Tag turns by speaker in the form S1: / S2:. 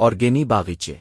S1: اور گینی باغیچے